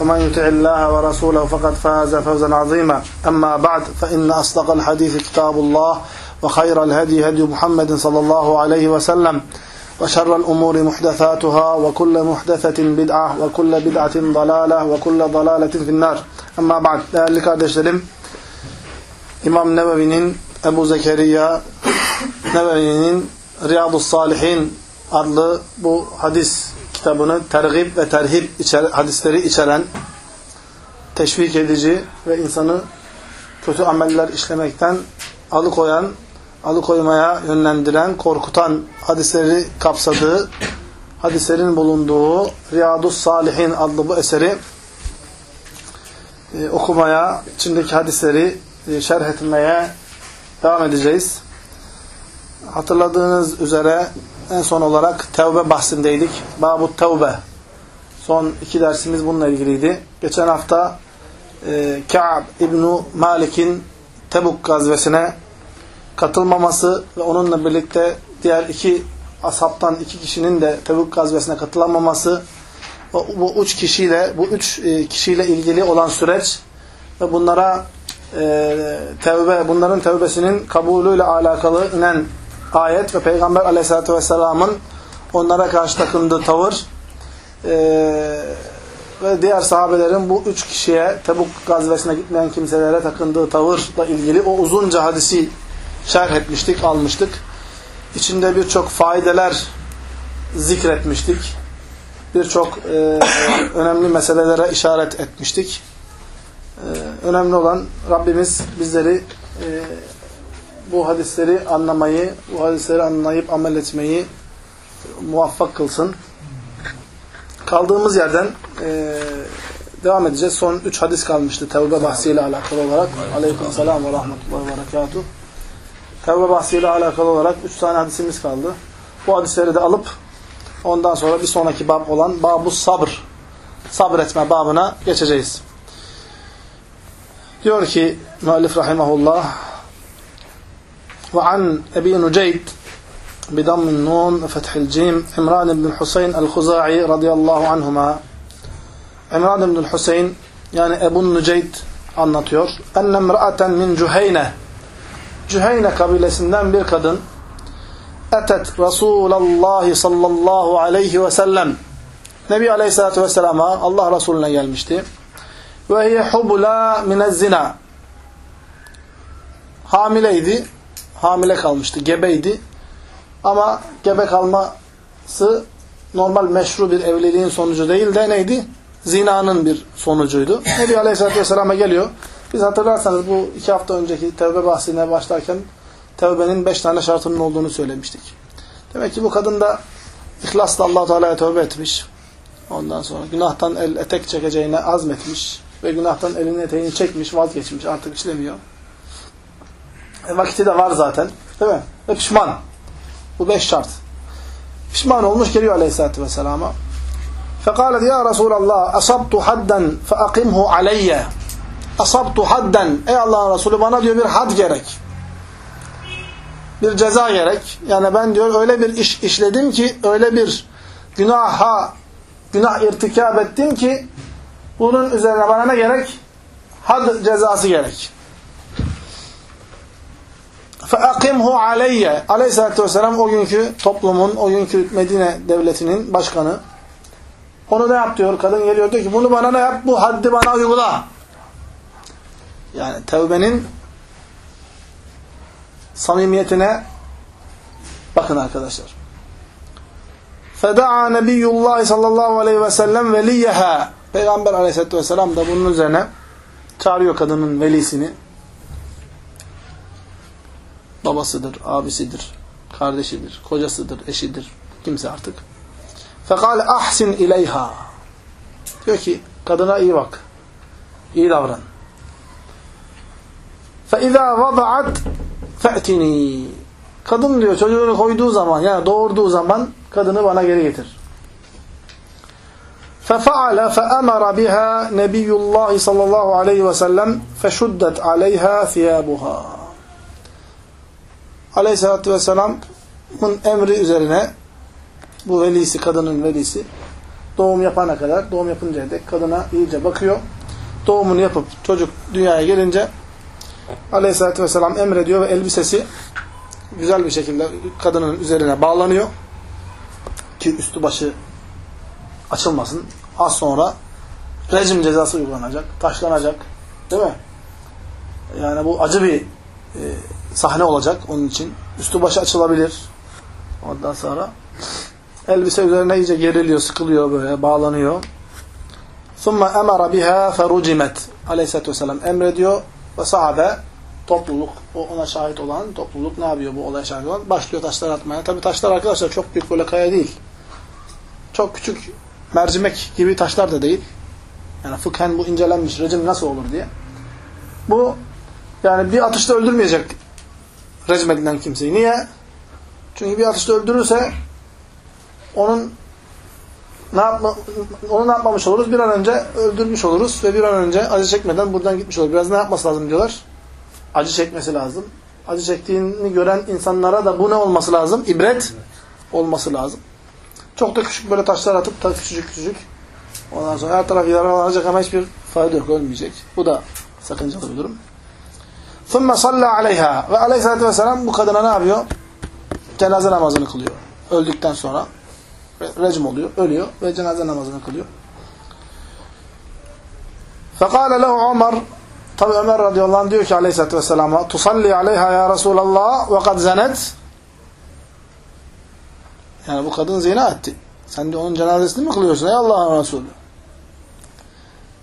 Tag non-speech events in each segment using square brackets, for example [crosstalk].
ومن يطع الله ورسوله فقد فاز فوزا عظيما أما بعد فإن أصدق الحديث كتاب الله وخير الهدي هدي محمد صلى الله عليه وسلم وشر الأمور محدثاتها وكل محدثة بدعة وكل بدعة ضلالة وكل ضلالة في النار أما بعد değerli kardeşlerim İmam Nevevi'nin Ebu Zekeriya Nevevi'nin Riyadu Salihin adlı bu hadis kitabını tergib ve terhib içer, hadisleri içeren teşvik edici ve insanı kötü ameller işlemekten alıkoyan, alıkoymaya yönlendiren, korkutan hadisleri kapsadığı, hadislerin bulunduğu Riyadus Salihin adlı bu eseri e, okumaya, içindeki hadisleri e, şerh etmeye devam edeceğiz. Hatırladığınız üzere en son olarak tevbe bahsindeydik. Babut tevbe. Son iki dersimiz bununla ilgiliydi. Geçen hafta e, Ka'b İbnu Malik'in Tebuk gazvesine katılmaması ve onunla birlikte diğer iki ashabtan iki kişinin de Tebuk gazvesine katılamaması bu, üç kişiyle bu üç e, kişiyle ilgili olan süreç ve bunlara e, tevbe bunların tevbesinin kabulüyle alakalı inen ayet ve Peygamber aleyhissalatü vesselamın onlara karşı takındığı tavır e, ve diğer sahabelerin bu üç kişiye Tebuk gazvesine gitmeyen kimselere takındığı tavırla ilgili o uzunca hadisi şerh etmiştik, almıştık. İçinde birçok faydeler zikretmiştik. Birçok e, [coughs] önemli meselelere işaret etmiştik. E, önemli olan Rabbimiz bizleri e, bu hadisleri anlamayı, bu hadisleri anlayıp amel etmeyi muvaffak kılsın. Kaldığımız yerden e, devam edeceğiz. Son üç hadis kalmıştı tevbe bahsiyle alakalı olarak. Aleyküm selam ve rahmetullahi ve berekatuhu. Tevbe bahsiyle alakalı olarak üç tane hadisimiz kaldı. Bu hadisleri de alıp ondan sonra bir sonraki bab olan babu sabr, sabretme babına geçeceğiz. Diyor ki müellif rahimahullah وعن أبي نجيد بضم النون وفتح الجيم عمران بن الحسين الخزاعي رضي الله عنهما عمران بن الحسين yani Ebu Nüceyd anlatıyor. Enne mra'aten min Cüheyne Cüheyne kabilesinden bir kadın etet Resulallah sallallahu aleyhi ve sellem Nebi aleyhissalatü vesselama Allah Resulüne gelmişti. Ve hiye hubula minezzina hamileydi hamile kalmıştı, gebeydi. Ama gebe kalması normal meşru bir evliliğin sonucu değil de neydi? Zinanın bir sonucuydu. Nebi Aleyhisselatü Vesselam'a geliyor. Biz hatırlarsanız bu iki hafta önceki tevbe bahsine başlarken tevbenin beş tane şartının olduğunu söylemiştik. Demek ki bu kadın da ihlasla allah Teala'ya tövbe etmiş. Ondan sonra günahtan el etek çekeceğine azmetmiş. Ve günahtan elini eteğini çekmiş, vazgeçmiş. Artık işlemiyor. E, vakiti de var zaten. Değil mi? Ve pişman. Bu beş şart. Pişman olmuş geliyor aleyhissalatü vesselama. فقالت ya Resulallah asabtu hadden feaqimhu aleyye asabtu hadden ey Allah'ın Resulü bana diyor bir had gerek. Bir ceza gerek. Yani ben diyor öyle bir iş işledim ki öyle bir günaha günah irtikab ettim ki bunun üzerine bana ne gerek? Had cezası gerek. فَاَقِمْهُ عَلَيَّ Aleyhisselatü Vesselam o günkü toplumun, o günkü Medine devletinin başkanı. Onu ne yap diyor? Kadın geliyor diyor ki bunu bana ne yap? Bu haddi bana uygula. Yani tevbenin samimiyetine bakın arkadaşlar. Feda'a Nebiyullah sallallahu aleyhi ve sellem veliyeha. Peygamber aleyhissalatü vesselam da bunun üzerine çağırıyor kadının velisini. babasıdır, abisidir, kardeşidir, kocasıdır, eşidir, kimse artık. Fekal ahsin ileyha. Diyor ki kadına iyi bak. İyi davran. فَاِذَا وَضَعَتْ فَأْتِنِي Kadın diyor çocuğunu koyduğu zaman yani doğurduğu zaman kadını bana geri getir. فَفَعَلَ فَأَمَرَ بِهَا نَبِيُّ اللّٰهِ صَلَّى اللّٰهُ عَلَيْهِ وَسَلَّمْ فَشُدَّتْ عَلَيْهَا ثِيَابُهَا Aleyhisselatü Vesselam'ın emri üzerine bu velisi, kadının velisi doğum yapana kadar, doğum yapıncaya dek kadına iyice bakıyor. Doğumunu yapıp çocuk dünyaya gelince Aleyhisselatü Vesselam emrediyor ve elbisesi güzel bir şekilde kadının üzerine bağlanıyor. Ki üstü başı açılmasın. Az sonra rejim cezası uygulanacak, taşlanacak. Değil mi? Yani bu acı bir e, sahne olacak onun için. Üstü başı açılabilir. Ondan sonra elbise üzerine iyice geriliyor, sıkılıyor böyle, bağlanıyor. ثُمَّ اَمَرَ بِهَا فَرُجِمَتْ Aleyhisselatü Vesselam emrediyor ve sahabe topluluk, o ona şahit olan topluluk ne yapıyor bu olaya şahit olan? Başlıyor taşlar atmaya. Tabi taşlar arkadaşlar çok büyük böyle kaya değil. Çok küçük mercimek gibi taşlar da değil. Yani fıkhen bu incelenmiş rejim nasıl olur diye. Bu yani bir atışta öldürmeyecek rejim edilen kimseyi. Niye? Çünkü bir atışta öldürürse onun ne yapma, onu ne yapmamış oluruz? Bir an önce öldürmüş oluruz ve bir an önce acı çekmeden buradan gitmiş olur. Biraz ne yapması lazım diyorlar? Acı çekmesi lazım. Acı çektiğini gören insanlara da bu ne olması lazım? İbret olması lazım. Çok da küçük böyle taşlar atıp da küçücük küçücük. Ondan sonra her taraf yaralanacak ama hiçbir fayda yok. Ölmeyecek. Bu da sakıncalı bir durum. ثُمَّ صَلَّى عَلَيْهَا Ve aleyhissalatü vesselam bu kadına ne yapıyor? Cenaze namazını kılıyor. Öldükten sonra rejim oluyor, ölüyor ve cenaze namazını kılıyor. فَقَالَ لَهُ Ömer Tabi Ömer radıyallahu anh diyor ki aleyhissalatü vesselama tusalli aleyha ya Resulallah ve kad zenet yani bu kadın zina etti. Sen de onun cenazesini mi kılıyorsun ey Allah'ın Resulü?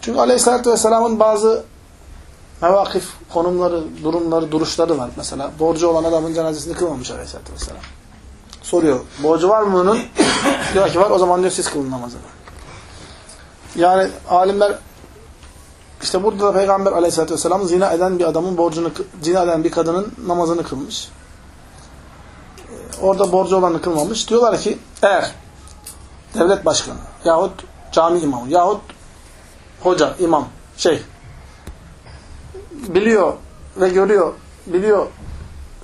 Çünkü aleyhissalatü vesselamın bazı mevakif, konumları, durumları, duruşları var. Mesela borcu olan adamın cenazesini kılmamış aleyhissalatü vesselam. Soruyor. Borcu var mı bunun? [coughs] diyor ki var. O zaman diyor siz kılın namazını. Yani alimler işte burada da Peygamber aleyhissalatü vesselam zina eden bir adamın borcunu, zina eden bir kadının namazını kılmış. Orada borcu olanı kılmamış. Diyorlar ki eğer devlet başkanı yahut cami imamı yahut hoca, imam, şey biliyor ve görüyor, biliyor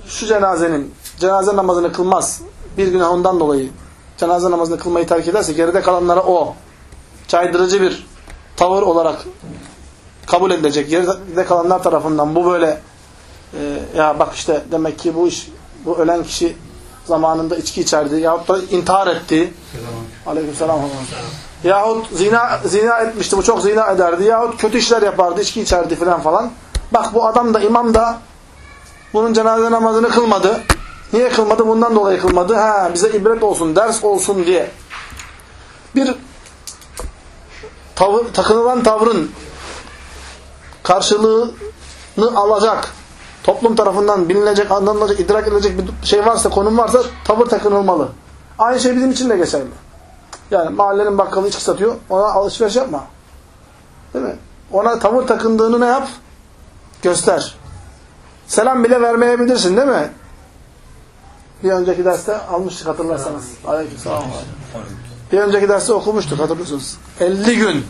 şu cenazenin cenaze namazını kılmaz bir günah ondan dolayı cenaze namazını kılmayı terk ederse geride kalanlara o caydırıcı bir tavır olarak kabul edilecek. Geride kalanlar tarafından bu böyle e, ya bak işte demek ki bu iş bu ölen kişi zamanında içki içerdi yahut da intihar etti. Aleykümselam. Yahut zina, zina etmişti. Bu çok zina ederdi. Yahut kötü işler yapardı. içki içerdi falan falan. Bak bu adam da imam da bunun cenaze namazını kılmadı. Niye kılmadı? Bundan dolayı kılmadı. Ha, bize ibret olsun, ders olsun diye. Bir tavır, takınılan tavrın karşılığını alacak, toplum tarafından bilinilecek, anlanılacak, idrak edilecek bir şey varsa, konum varsa tavır takınılmalı. Aynı şey bizim için de geçerli. Yani mahallenin bakkalı içki satıyor, ona alışveriş yapma. Değil mi? Ona tavır takındığını ne yap? Göster. Selam bile vermeyebilirsin değil mi? Bir önceki derste almıştık hatırlarsanız. Aleykümselam. Bir önceki derste okumuştuk hatırlıyorsunuz. 50 gün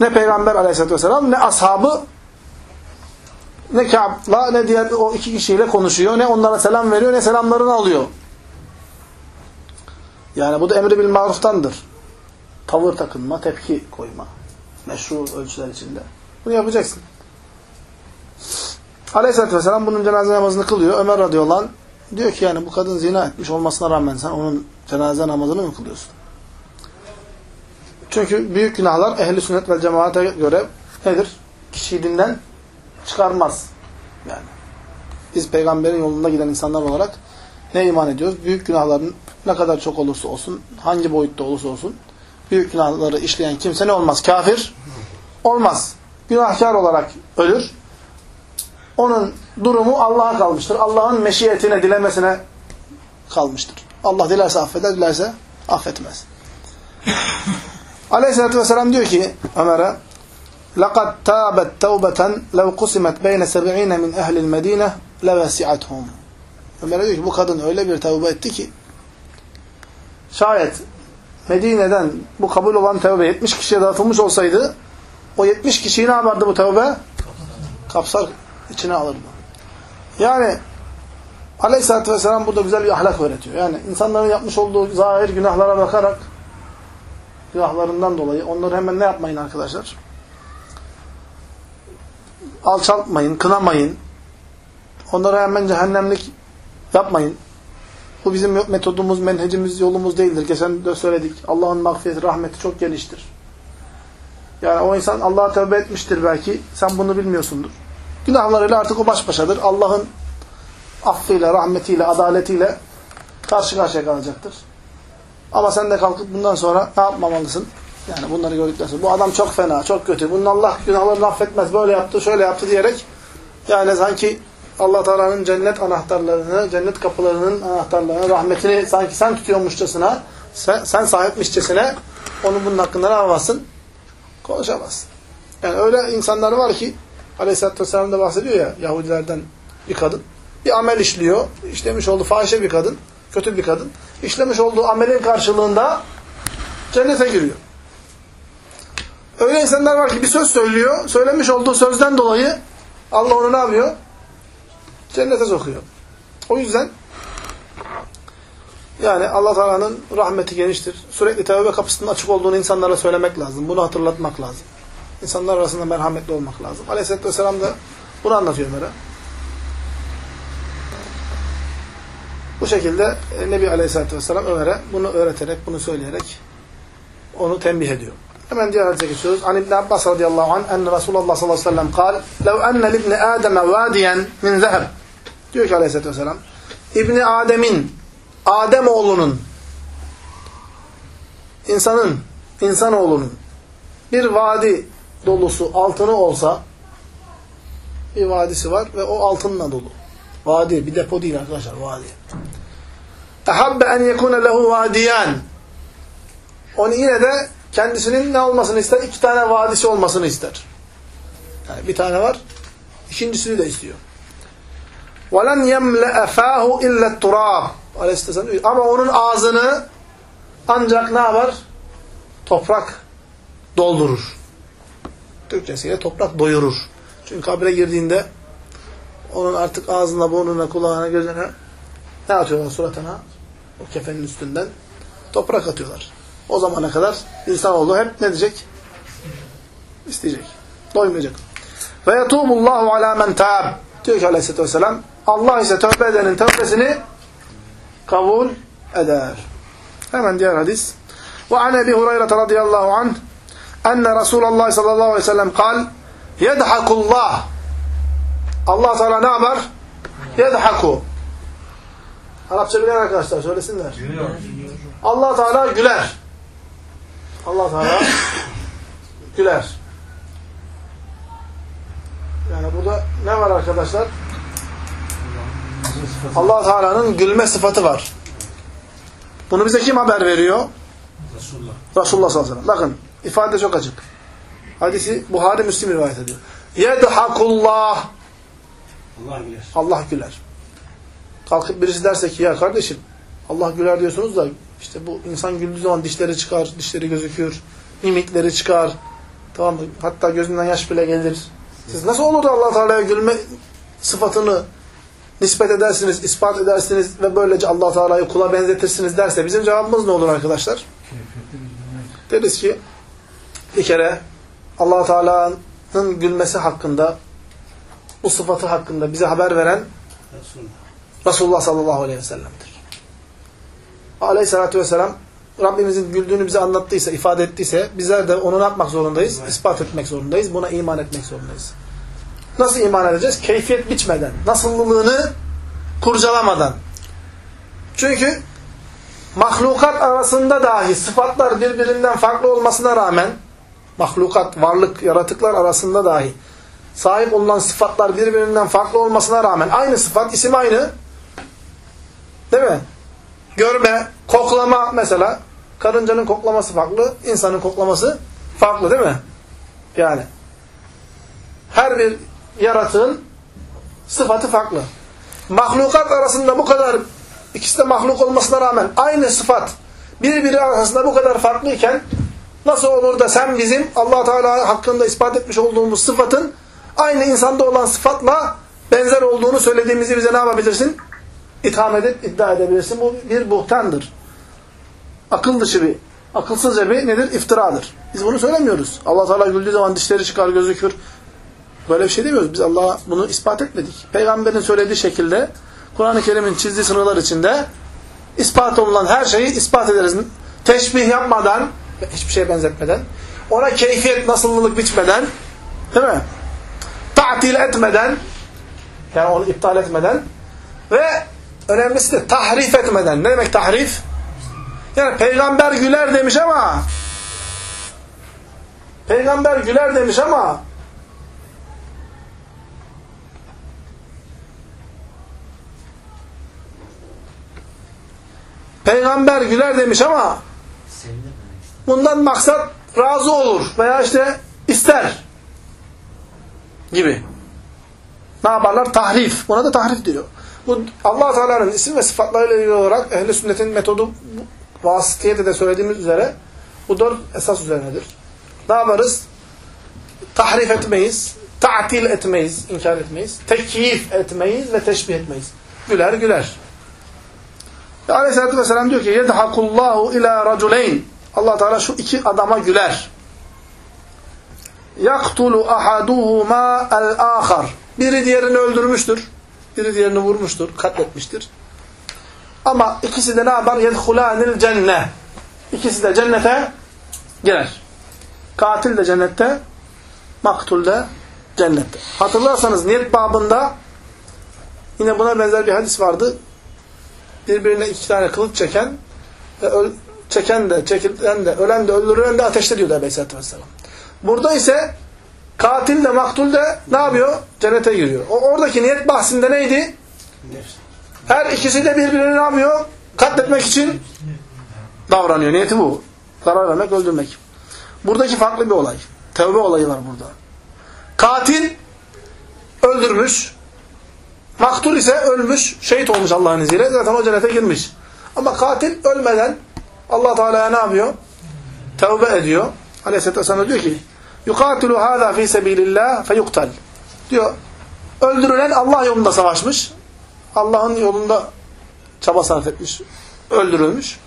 ne Peygamber aleyhissalatü vesselam ne ashabı ne Ka'b'la ne diğer o iki kişiyle konuşuyor. Ne onlara selam veriyor ne selamlarını alıyor. Yani bu da emri bil maruftandır. Tavır takınma, tepki koyma. Meşru ölçüler içinde. Bunu yapacaksın. Aleyhisselatü Vesselam bunun cenaze namazını kılıyor. Ömer radıyallahu anh diyor ki yani bu kadın zina etmiş olmasına rağmen sen onun cenaze namazını mı kılıyorsun? Çünkü büyük günahlar ehli sünnet ve cemaate göre nedir? Kişiyi dinden çıkarmaz. Yani. Biz peygamberin yolunda giden insanlar olarak ne iman ediyoruz? Büyük günahların ne kadar çok olursa olsun, hangi boyutta olursa olsun, büyük günahları işleyen kimse ne olmaz? Kafir olmaz. Günahkar olarak ölür. Onun durumu Allah'a kalmıştır. Allah'ın meşiyetine, dilemesine kalmıştır. Allah dilerse affeder, dilerse affetmez. [laughs] Aleyhisselatü Vesselam diyor ki Ömer'e لَقَدْ تَابَتْ تَوْبَةً لَوْ قُسِمَتْ بَيْنَ سَبْعِينَ مِنْ اَهْلِ الْمَد۪ينَ لَوَسِعَتْهُمْ Ömer'e diyor ki bu kadın öyle bir tevbe etti ki şayet Medine'den bu kabul olan tevbe 70 kişiye dağıtılmış olsaydı o 70 kişiyi ne yapardı bu tevbe? Kapsar içine alırdı. Yani Aleyhisselatü Vesselam burada güzel bir ahlak öğretiyor. Yani insanların yapmış olduğu zahir günahlara bakarak günahlarından dolayı onları hemen ne yapmayın arkadaşlar? Alçaltmayın, kınamayın. Onları hemen cehennemlik yapmayın. Bu bizim metodumuz, menhecimiz, yolumuz değildir. Geçen de söyledik. Allah'ın mağfireti, rahmeti çok geniştir. Yani o insan Allah'a tövbe etmiştir belki. Sen bunu bilmiyorsundur. Günahlarıyla artık o baş başadır. Allah'ın affıyla, rahmetiyle, adaletiyle karşı karşıya kalacaktır. Ama sen de kalkıp bundan sonra ne yapmamalısın? Yani bunları gördükten sonra bu adam çok fena, çok kötü. Bunun Allah günahlarını affetmez. Böyle yaptı, şöyle yaptı diyerek yani sanki Allah Teala'nın cennet anahtarlarını, cennet kapılarının anahtarlarını, rahmetini sanki sen tutuyormuşçasına, sen, sen sahipmişçesine onu bunun hakkında ne yapamazsın? Konuşamazsın. Yani öyle insanlar var ki Aleyhisselatü Vesselam da bahsediyor ya Yahudilerden bir kadın. Bir amel işliyor. İşlemiş olduğu fahişe bir kadın. Kötü bir kadın. İşlemiş olduğu amelin karşılığında cennete giriyor. Öyle insanlar var ki bir söz söylüyor. Söylemiş olduğu sözden dolayı Allah onu ne yapıyor? Cennete sokuyor. O yüzden yani Allah Teala'nın rahmeti geniştir. Sürekli tevbe kapısının açık olduğunu insanlara söylemek lazım. Bunu hatırlatmak lazım. İnsanlar arasında merhametli olmak lazım. Aleyhisselatü Vesselam da bunu anlatıyor Ömer'e. Bu şekilde Nebi Aleyhisselatü Vesselam Ömer'e bunu öğreterek, bunu söyleyerek onu tembih ediyor. Hemen diğer hadise geçiyoruz. An İbn Abbas radıyallahu anh enne Resulullah sallallahu aleyhi ve sellem kal lev enne libni Adem'e vadiyen min zeheb diyor ki aleyhissalatü vesselam İbni Adem'in Adem oğlunun insanın insanoğlunun bir vadi dolusu altını olsa bir vadisi var ve o altınla dolu. Vadi bir depo değil arkadaşlar vadi. Ehabbe en yekune lehu vadiyan onu yine de kendisinin ne olmasını ister? İki tane vadisi olmasını ister. Yani bir tane var. ikincisini de istiyor. وَلَنْ يَمْلَأَ فَاهُ اِلَّا التُّرَابِ Aleyhisselam diyor. Ama onun ağzını ancak ne yapar? Toprak doldurur. Türkçesiyle toprak doyurur. Çünkü kabre girdiğinde onun artık ağzına, burnuna, kulağına, gözüne ne atıyorlar suratına? O kefenin üstünden toprak atıyorlar. O zamana kadar insanoğlu hep ne diyecek? İsteyecek. Doymayacak. Ve yetûbullahu alâ men tâb. Diyor ki aleyhissalatü vesselam Allah ise tövbe edenin tövbesini kabul eder. Hemen diğer hadis. Ve an Ebi Hureyre radıyallahu anh enne Resulullah sallallahu aleyhi ve sellem kal yedhakullah Allah Teala ne yapar? Yedhaku. Arapça bilen arkadaşlar söylesinler. Allah Teala güler. Allah Teala [laughs] güler. Yani burada ne var arkadaşlar? Allah Teala'nın gülme sıfatı var. Bunu bize kim haber veriyor? Resulullah. Resulullah sallallahu aleyhi ve sellem. Bakın ifade çok açık. Hadisi Buhari Müslim rivayet ediyor. Yedhakullah. Allah bilir. Allah güler. Kalkıp birisi derse ki ya kardeşim Allah güler diyorsunuz da işte bu insan güldüğü zaman dişleri çıkar, dişleri gözüküyor, mimikleri çıkar. Tamam mı? Hatta gözünden yaş bile gelir. Siz nasıl olur da Allah Teala'ya gülme sıfatını nispet edersiniz, ispat edersiniz ve böylece Allah Teala'yı kula benzetirsiniz derse bizim cevabımız ne olur arkadaşlar? Deriz ki bir kere Allah Teala'nın gülmesi hakkında bu sıfatı hakkında bize haber veren Resulullah. Resulullah sallallahu aleyhi ve sellem'dir. Aleyhissalatü vesselam Rabbimizin güldüğünü bize anlattıysa, ifade ettiyse bizler de onu ne yapmak zorundayız? İspat etmek zorundayız. Buna iman etmek zorundayız. Nasıl iman edeceğiz? Keyfiyet biçmeden, nasıllılığını kurcalamadan. Çünkü mahlukat arasında dahi sıfatlar birbirinden farklı olmasına rağmen mahlukat, varlık, yaratıklar arasında dahi sahip olunan sıfatlar birbirinden farklı olmasına rağmen aynı sıfat, isim aynı. Değil mi? Görme, koklama mesela. Karıncanın koklaması farklı, insanın koklaması farklı değil mi? Yani her bir yaratığın sıfatı farklı. Mahlukat arasında bu kadar ikisi de mahluk olmasına rağmen aynı sıfat birbiri arasında bu kadar farklıyken nasıl olur da sen bizim allah Teala hakkında ispat etmiş olduğumuz sıfatın aynı insanda olan sıfatla benzer olduğunu söylediğimizi bize ne yapabilirsin? İtham edip iddia edebilirsin. Bu bir buhtandır. Akıl dışı bir, akılsızca bir nedir? İftiradır. Biz bunu söylemiyoruz. allah Teala güldüğü zaman dişleri çıkar, gözükür. Böyle bir şey demiyoruz. Biz Allah'a bunu ispat etmedik. Peygamberin söylediği şekilde Kur'an-ı Kerim'in çizdiği sınırlar içinde ispat olunan her şeyi ispat ederiz. Teşbih yapmadan, hiçbir şeye benzetmeden, ona keyfiyet, nasıllılık biçmeden, değil mi? Ta'til etmeden, yani onu iptal etmeden ve önemlisi de tahrif etmeden. Ne demek tahrif? Yani peygamber güler demiş ama peygamber güler demiş ama peygamber güler demiş ama bundan maksat razı olur veya işte ister gibi. Ne yaparlar? Tahrif. Buna da tahrif diyor. Bu allah Teala'nın isim ve sıfatlarıyla ilgili olarak ehl sünnetin metodu vasıtiyede de söylediğimiz üzere bu dört esas üzerinedir. Ne yaparız? Tahrif etmeyiz, ta'til etmeyiz, inkar etmeyiz, tekyif etmeyiz ve teşbih etmeyiz. Güler güler. Aleyhisselatü Vesselam diyor ki yedhakullahu ila raculeyn allah Teala şu iki adama güler. yaktulu ahaduhuma el-ahar biri diğerini öldürmüştür. Biri diğerini vurmuştur, katletmiştir. Ama ikisi de ne yapar? يَدْخُلَانِ الْجَنَّةِ İkisi de cennete girer. Katil de cennette, maktul de cennette. Hatırlarsanız niyet babında yine buna benzer bir hadis vardı. Birbirine iki tane kılıç çeken ve öl çeken de, çekilen de, ölen de, öldürülen de ateşte diyordu Aleyhisselatü Vesselam. Burada ise katil de, maktul de ne yapıyor? Cennete giriyor. O, oradaki niyet bahsinde neydi? Her ikisi de birbirini ne yapıyor? Katletmek için davranıyor. Niyeti bu. Zarar vermek, öldürmek. Buradaki farklı bir olay. Tevbe olayı var burada. Katil öldürmüş. Maktul ise ölmüş, şehit olmuş Allah'ın izniyle. Zaten o cennete girmiş. Ama katil ölmeden Allah Teala'ya ne yapıyor? Tevbe ediyor. Aleyhisselatü Vesselam diyor ki يُقَاتِلُ هَذَا ف۪ي سَب۪يلِ اللّٰهِ فَيُقْتَلْ Diyor. Öldürülen Allah yolunda savaşmış. Allah'ın yolunda çaba sarf etmiş. Öldürülmüş.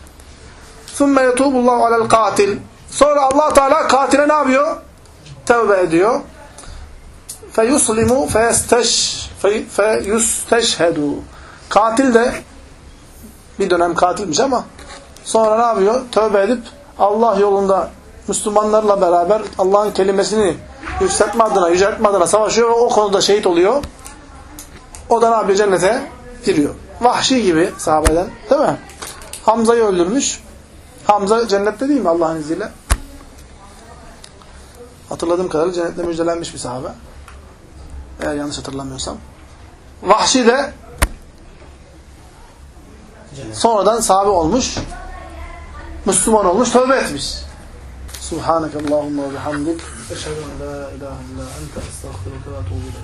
ثُمَّ يَتُوبُ اللّٰهُ عَلَى الْقَاتِلِ Sonra allah Teala katile ne yapıyor? Tevbe ediyor. فَيُسْلِمُ فَيُسْتَشْهَدُ Katil de bir dönem katilmiş ama sonra ne yapıyor? Tövbe edip Allah yolunda Müslümanlarla beraber Allah'ın kelimesini yükseltme adına, yüceltme adına savaşıyor ve o konuda şehit oluyor. O da ne yapıyor? Cennete giriyor. Vahşi gibi sahabeden. Değil mi? Hamza'yı öldürmüş. Hamza cennette değil mi Allah'ın izniyle? Hatırladığım kadarıyla cennette müjdelenmiş bir sahabe. Eğer yanlış hatırlamıyorsam. Vahşi de sonradan sahabe olmuş. Müslüman olmuş, tövbe etmiş. Subhanakallahumma ve bihamdik. Eşhedü en la ilahe illa ente estağfiruke ve etûbü.